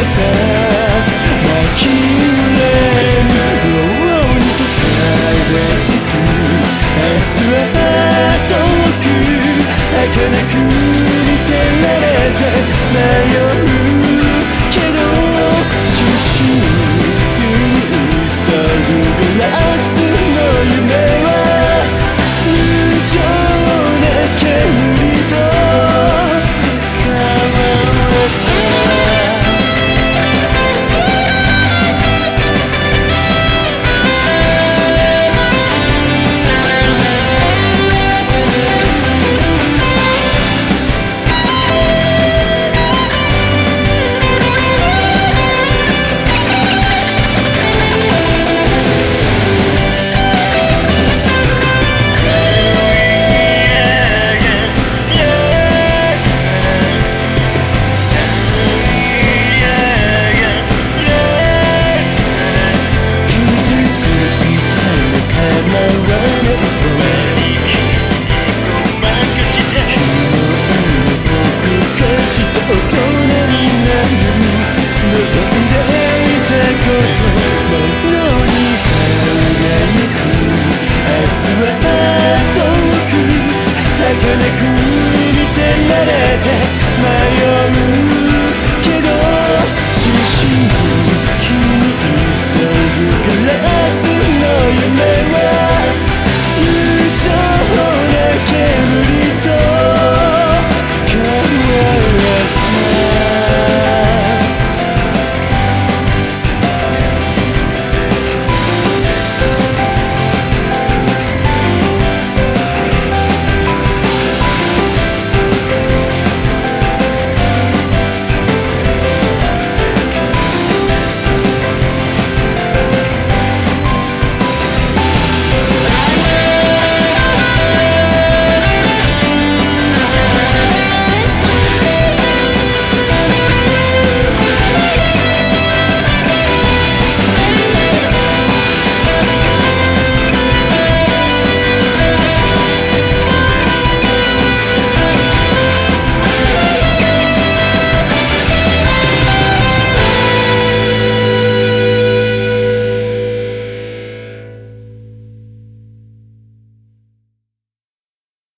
「泣き揺れに炉に抱えていく。明日は遠く開かなく」